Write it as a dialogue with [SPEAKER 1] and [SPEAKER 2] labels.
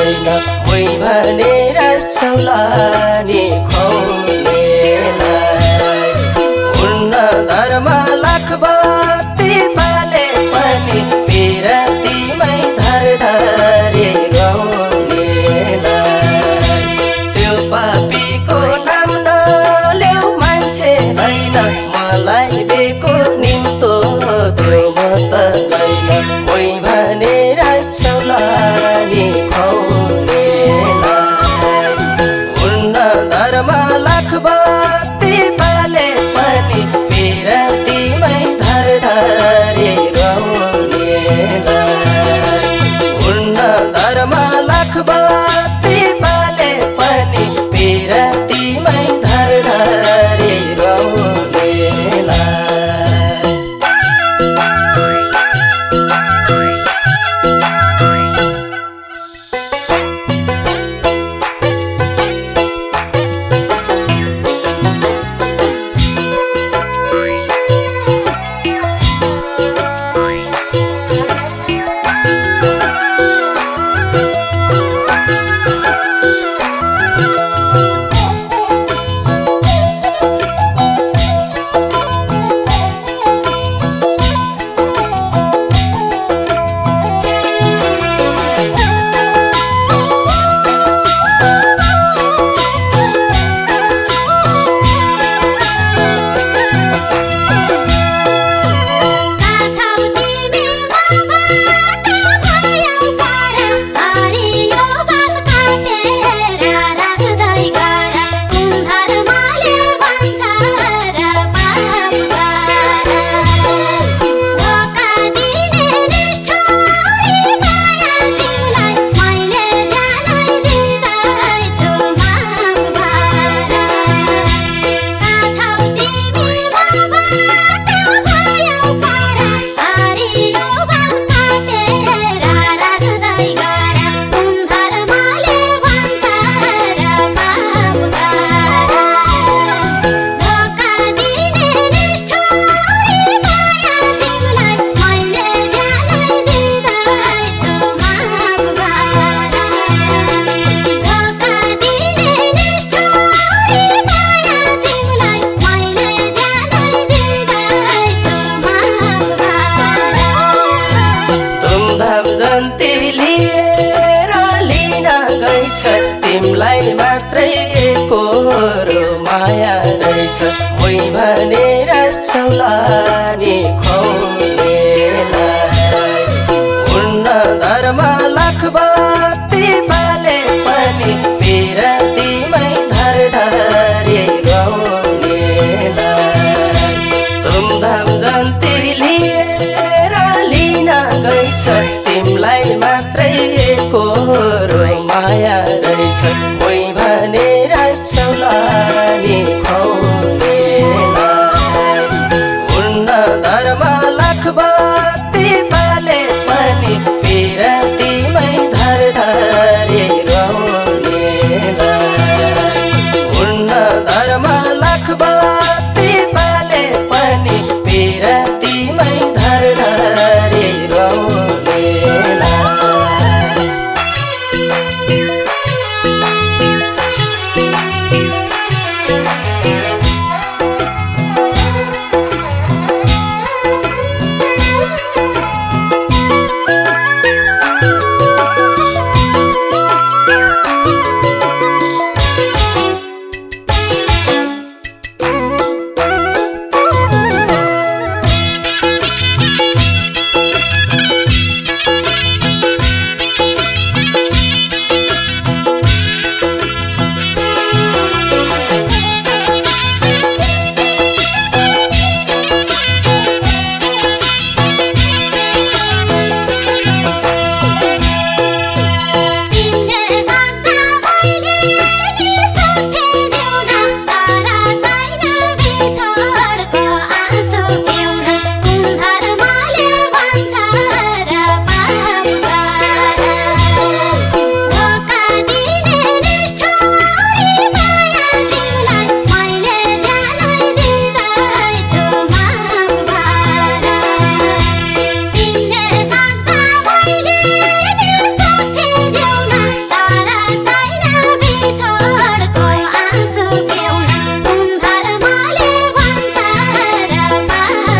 [SPEAKER 1] छैन भने भनेर सौलाने खौ जन्ती लिएर लिन गइछ तिमलाई मात्रै कोरो माया रहेछ। मै भनेर
[SPEAKER 2] चौलानी खौ मात्रै को माया रहेछ।